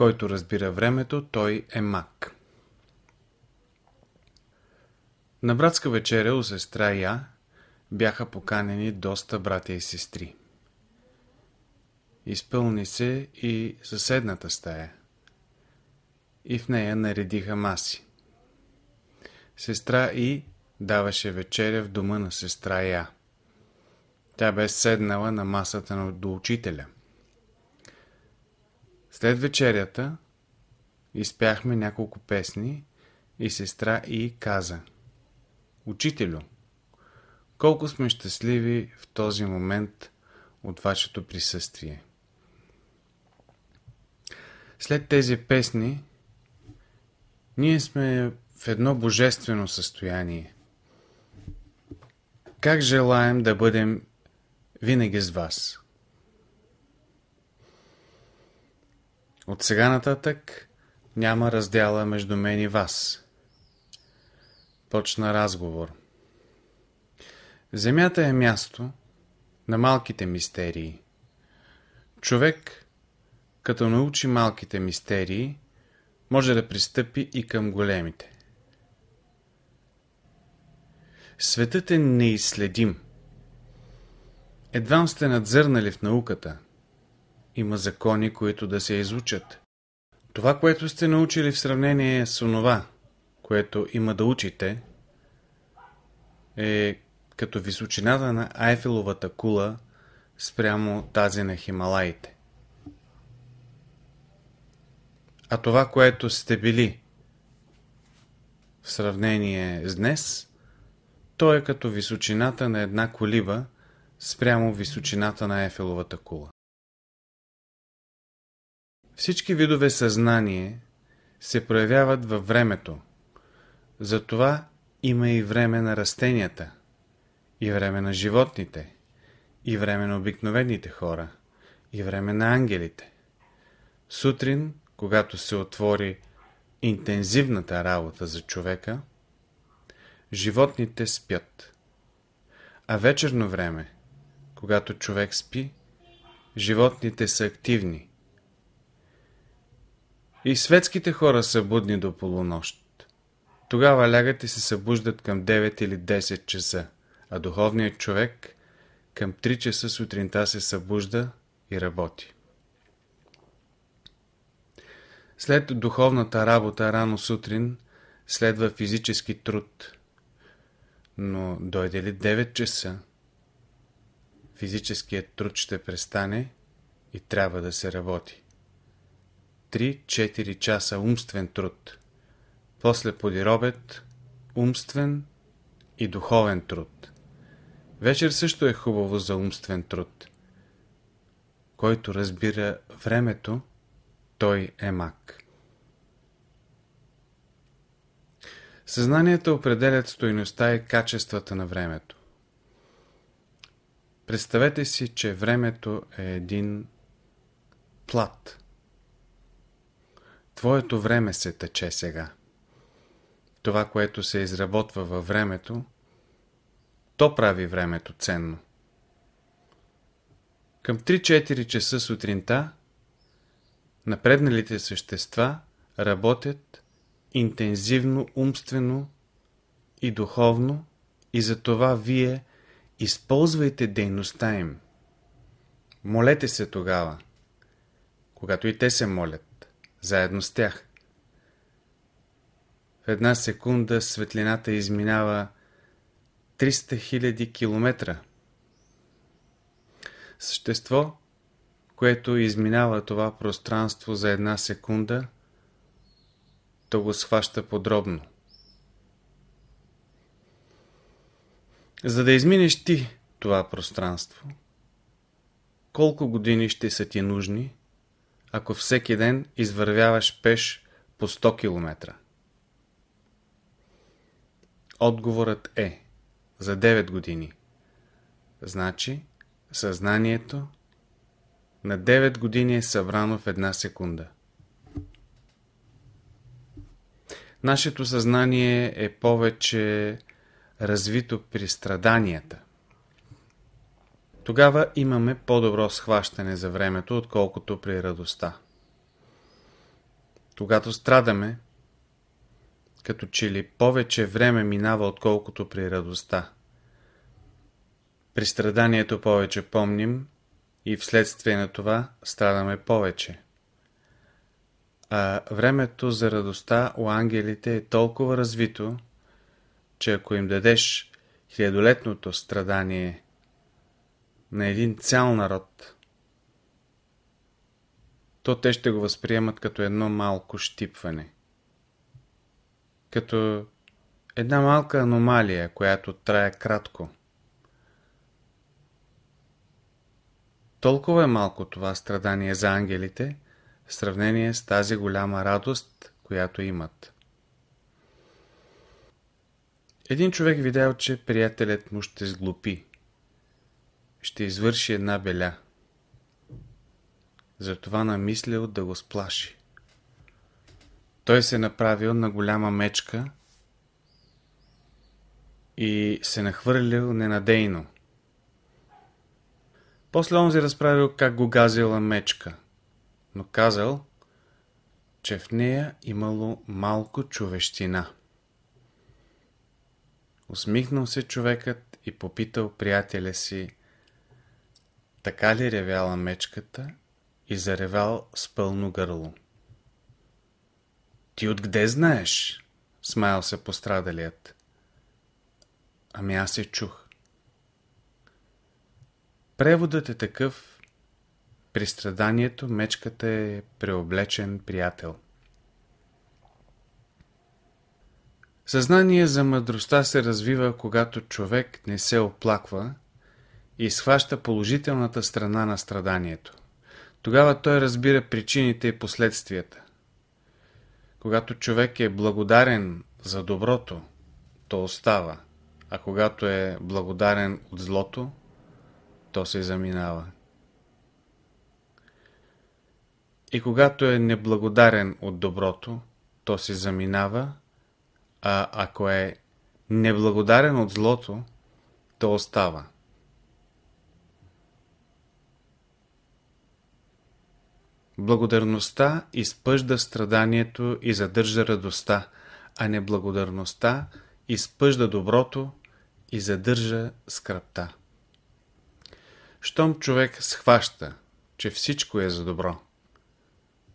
Който разбира времето, той е мак. На братска вечеря у сестра Я бяха поканени доста братя и сестри. Изпълни се и съседната стая. И в нея наредиха маси. Сестра И даваше вечеря в дома на сестра Я. Тя бе седнала на масата до учителя. След вечерята изпяхме няколко песни и сестра И каза Учителю, колко сме щастливи в този момент от вашето присъствие. След тези песни ние сме в едно божествено състояние. Как желаем да бъдем винаги с вас? От сега нататък няма раздяла между мен и вас. Почна разговор. Земята е място на малките мистерии. Човек, като научи малките мистерии, може да пристъпи и към големите. Светът е неизследим. Едвам сте надзърнали в науката. Има закони, които да се изучат. Това, което сте научили в сравнение с онова, което има да учите, е като височината на Айфеловата кула спрямо тази на Хималаите. А това, което сте били в сравнение с днес, то е като височината на една колиба спрямо височината на Ефеловата кула. Всички видове съзнание се проявяват във времето. Затова има и време на растенията, и време на животните, и време на обикновените хора, и време на ангелите. Сутрин, когато се отвори интензивната работа за човека, животните спят. А вечерно време, когато човек спи, животните са активни. И светските хора са будни до полунощ. Тогава лягат и се събуждат към 9 или 10 часа, а духовният човек към 3 часа сутринта се събужда и работи. След духовната работа рано сутрин следва физически труд. Но дойде ли 9 часа, физическият труд ще престане и трябва да се работи. 3-4 часа умствен труд. После подиробет умствен и духовен труд. Вечер също е хубаво за умствен труд. Който разбира времето, той е мак. Съзнанието определят стойността и качествата на времето. Представете си, че времето е един плат. Твоето време се тече сега. Това, което се изработва във времето, то прави времето ценно. Към 3-4 часа сутринта напредналите същества работят интензивно, умствено и духовно и за това вие използвайте дейността им. Молете се тогава, когато и те се молят, заедно с тях. В една секунда светлината изминава 300 000 километра. Същество, което изминава това пространство за една секунда, то го схваща подробно. За да изминеш ти това пространство, колко години ще са ти нужни, ако всеки ден извървяваш пеш по 100 км? Отговорът е за 9 години. Значи, съзнанието на 9 години е събрано в една секунда. Нашето съзнание е повече развито при страданията. Тогава имаме по-добро схващане за времето, отколкото при радостта. Когато страдаме, като че ли повече време минава, отколкото при радостта. При страданието повече помним и вследствие на това страдаме повече. А времето за радостта у ангелите е толкова развито, че ако им дадеш хилядолетното страдание на един цял народ, то те ще го възприемат като едно малко щипване. Като една малка аномалия, която трае кратко. Толкова е малко това страдание за ангелите, в сравнение с тази голяма радост, която имат. Един човек видял, че приятелят му ще сглупи. Ще извърши една беля. Затова намислил да го сплаши. Той се направил на голяма мечка и се нахвърлил ненадейно. После онзи разправил как го газила мечка, но казал, че в нея имало малко човещина. Усмихнал се човекът и попитал приятеля си, така ли ревяла мечката и заревал с пълно гърло. Ти откъде знаеш? Смаял се пострадалият. Ами аз се чух. Преводът е такъв. При страданието мечката е преоблечен приятел. Съзнание за мъдростта се развива, когато човек не се оплаква и схваща положителната страна на страданието. Тогава той разбира причините и последствията. Когато човек е благодарен за доброто, то остава, а когато е благодарен от злото, то се заминава. И когато е неблагодарен от доброто, то се заминава, а ако е неблагодарен от злото, то остава. Благодарността изпъжда страданието и задържа радостта, а неблагодарността изпъжда доброто и задържа скръпта. Щом човек схваща, че всичко е за добро,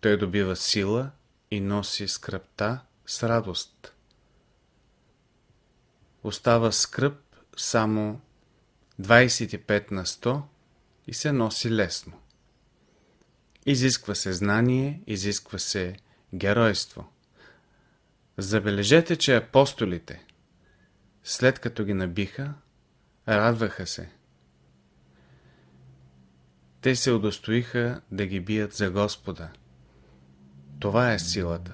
той добива сила и носи скръпта с радост. Остава скръп само 25 на 100 и се носи лесно. Изисква се знание, изисква се геройство. Забележете, че апостолите, след като ги набиха, радваха се. Те се удостоиха да ги бият за Господа. Това е силата.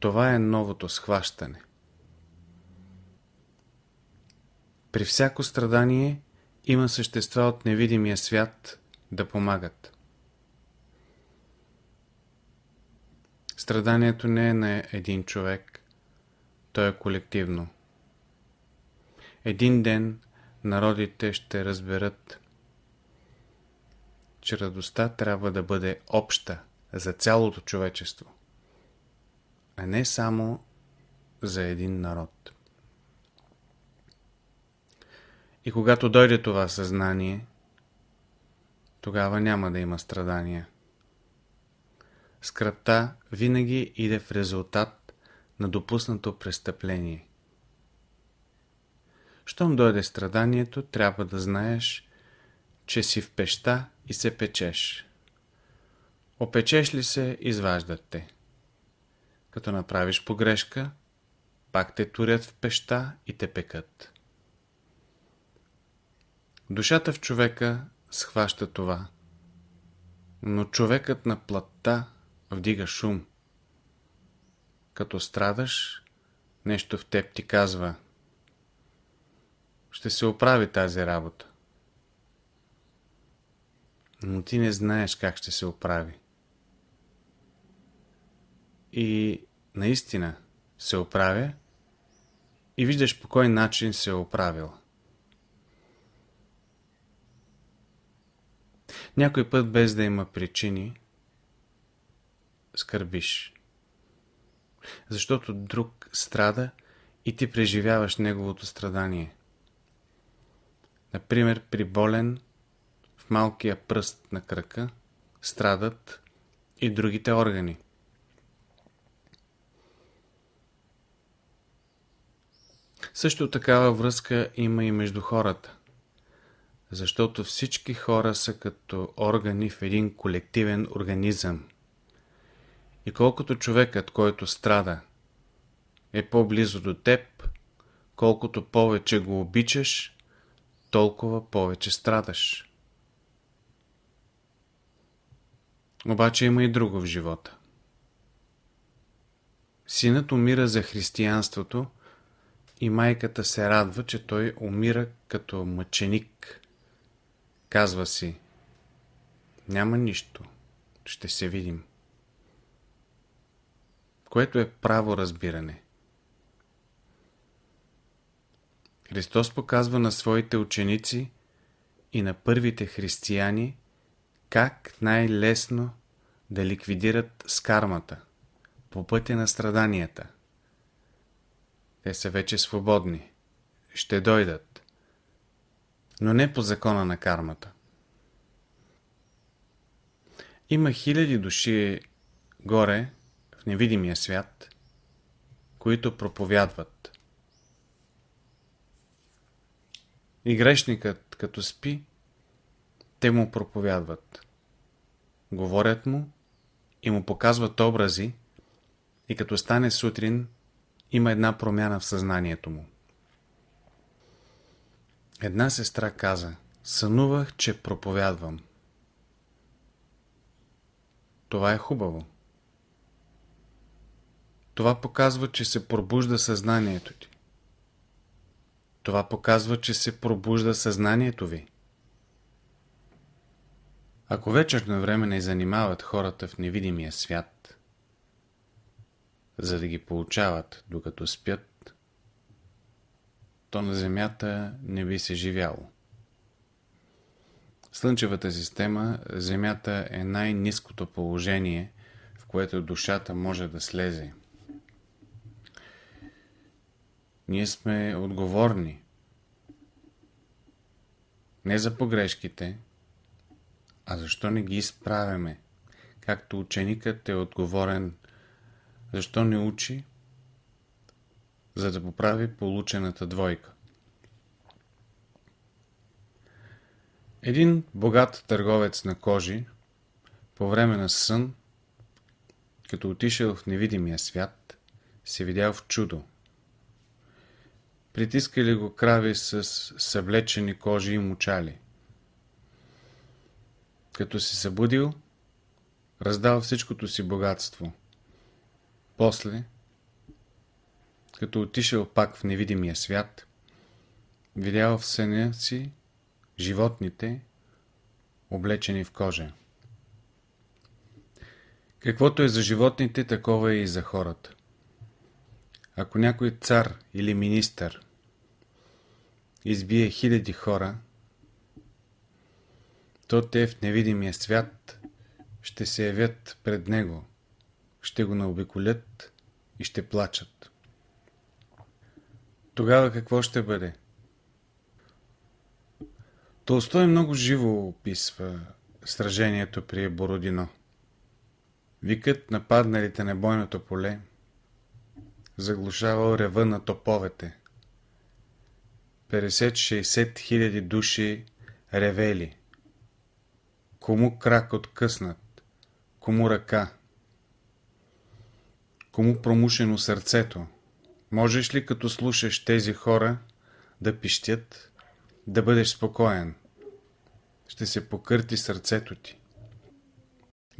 Това е новото схващане. При всяко страдание има същества от невидимия свят да помагат. Страданието не е на един човек, то е колективно. Един ден народите ще разберат, че радостта трябва да бъде обща за цялото човечество, а не само за един народ. И когато дойде това съзнание, тогава няма да има страдания. Скръпта винаги иде в резултат на допуснато престъпление. Щом дойде страданието, трябва да знаеш, че си в пеща и се печеш. Опечеш ли се, изваждат те. Като направиш погрешка, пак те турят в пеща и те пекат. Душата в човека схваща това. Но човекът на плътта вдига шум. Като страдаш, нещо в теб ти казва. Ще се оправи тази работа. Но ти не знаеш как ще се оправи. И наистина се оправя и виждаш по кой начин се е оправил. Някой път без да има причини, скърбиш. Защото друг страда и ти преживяваш неговото страдание. Например, при болен в малкия пръст на крака страдат и другите органи. Също такава връзка има и между хората. Защото всички хора са като органи в един колективен организъм. И колкото човекът, който страда, е по-близо до теб, колкото повече го обичаш, толкова повече страдаш. Обаче има и друго в живота. Синът умира за християнството и майката се радва, че той умира като мъченик. Казва си, няма нищо, ще се видим. Което е право разбиране. Христос показва на своите ученици и на първите християни как най-лесно да ликвидират скармата по пътя на страданията. Те са вече свободни. Ще дойдат. Но не по закона на кармата. Има хиляди души горе, невидимия свят, които проповядват. И грешникът, като спи, те му проповядват. Говорят му и му показват образи и като стане сутрин, има една промяна в съзнанието му. Една сестра каза, сънувах, че проповядвам. Това е хубаво. Това показва, че се пробужда съзнанието ти. Това показва, че се пробужда съзнанието ви. Ако вечерно време не занимават хората в невидимия свят, за да ги получават докато спят, то на Земята не би се живяло. Слънчевата система, Земята е най-низкото положение, в което душата може да слезе. Ние сме отговорни не за погрешките, а защо не ги изправяме? Както ученикът е отговорен, защо не учи, за да поправи получената двойка. Един богат търговец на кожи, по време на сън, като отишъл в невидимия свят, се видял в чудо. Притискали го крави с съвлечени кожи и мучали. Като се събудил, раздал всичкото си богатство. После, като отишъл пак в невидимия свят, видял в съня си животните, облечени в кожа. Каквото е за животните, такова е и за хората. Ако някой цар или министър избие хиляди хора, то те в невидимия свят ще се явят пред него, ще го наобиколят и ще плачат. Тогава какво ще бъде? Толстой много живо описва сражението при Бородино. Викът нападналите на бойното поле заглушавал рева на топовете. 50-60 хиляди души ревели. Кому крак откъснат, кому ръка, кому промушено сърцето. Можеш ли като слушаш тези хора да пищят, да бъдеш спокоен? Ще се покърти сърцето ти.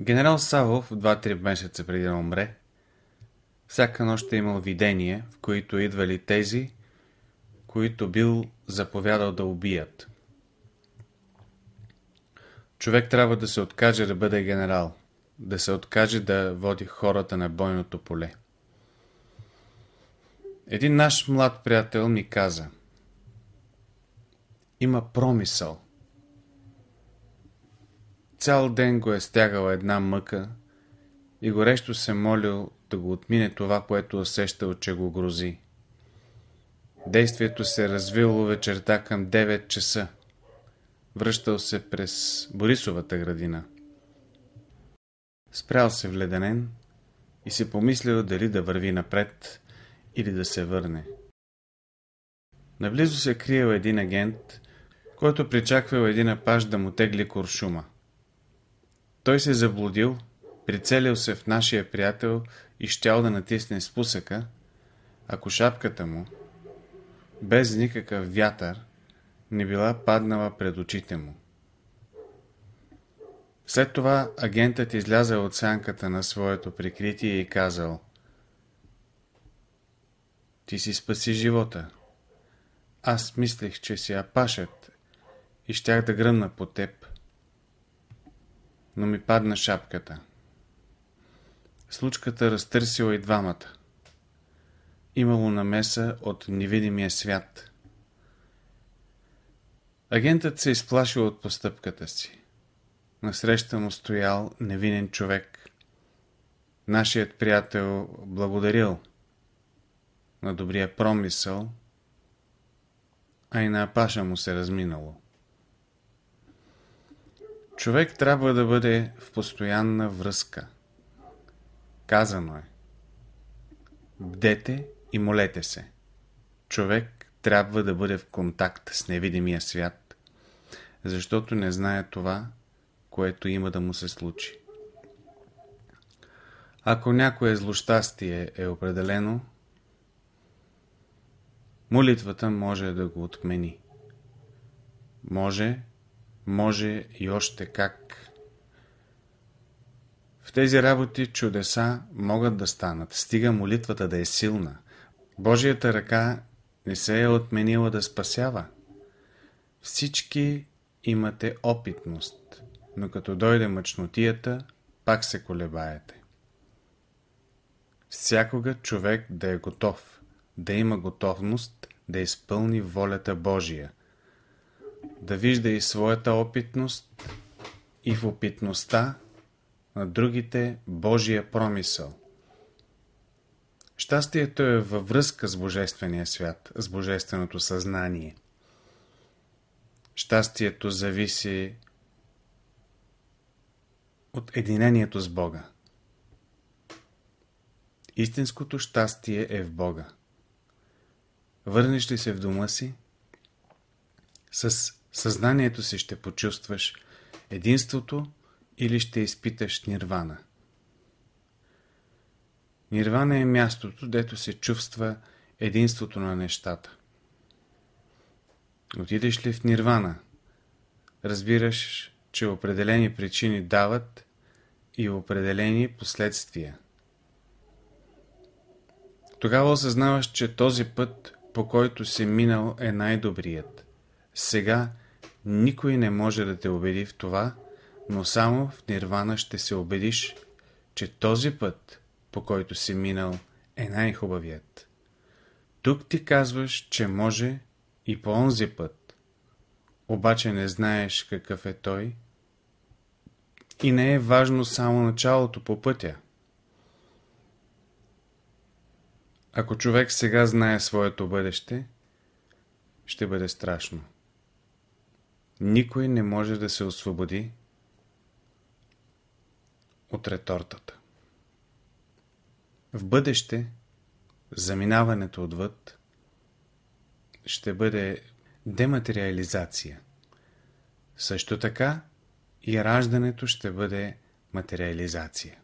Генерал Савов, 2-3 месеца преди да умре, всяка нощ е имал видения, в които идвали тези, които бил заповядал да убият. Човек трябва да се откаже да бъде генерал, да се откаже да води хората на бойното поле. Един наш млад приятел ми каза Има промисъл. Цял ден го е стягала една мъка и горещо се молил да го отмине това, което усещал, че го грози. Действието се развило вечерта към 9 часа. Връщал се през Борисовата градина. Спрял се в Леденен и си помислил дали да върви напред или да се върне. Наблизо се криел един агент, който причаквал един апаш да му тегли куршума. Той се заблудил, прицелил се в нашия приятел и щял да натисне спусъка, ако шапката му, без никакъв вятър, не била паднала пред очите му. След това агентът излязал от сянката на своето прикритие и казал Ти си спаси живота. Аз мислех, че си апашът и щях да гръмна по теб. Но ми падна шапката. Случката разтърсила и двамата. Имало намеса от невидимия свят. Агентът се изплашил от постъпката си. Насреща му стоял невинен човек. Нашият приятел благодарил на добрия промисъл, а и на Апаша му се разминало. Човек трябва да бъде в постоянна връзка. Казано е. Бдете и молете се. Човек трябва да бъде в контакт с невидимия свят, защото не знае това, което има да му се случи. Ако някое злощастие е определено, молитвата може да го отмени. Може, може и още как. В тези работи чудеса могат да станат, стига молитвата да е силна. Божията ръка не се е отменила да спасява. Всички имате опитност но като дойде мъчнотията, пак се колебаете. Всякога човек да е готов, да има готовност да изпълни волята Божия, да вижда и своята опитност и в опитността на другите Божия промисъл. Щастието е във връзка с Божествения свят, с Божественото съзнание. Щастието зависи от единението с Бога. Истинското щастие е в Бога. Върнеш ли се в дома си, с съзнанието си ще почувстваш единството или ще изпиташ нирвана. Нирвана е мястото, дето се чувства единството на нещата. Отидеш ли в нирвана, разбираш, че определени причини дават и определени последствия. Тогава осъзнаваш, че този път, по който си минал, е най-добрият. Сега никой не може да те убеди в това, но само в нирвана ще се убедиш, че този път, по който си минал, е най-хубавият. Тук ти казваш, че може и по онзи път, обаче не знаеш какъв е той и не е важно само началото по пътя. Ако човек сега знае своето бъдеще, ще бъде страшно. Никой не може да се освободи от ретортата. В бъдеще заминаването отвъд ще бъде дематериализация. Също така и раждането ще бъде материализация.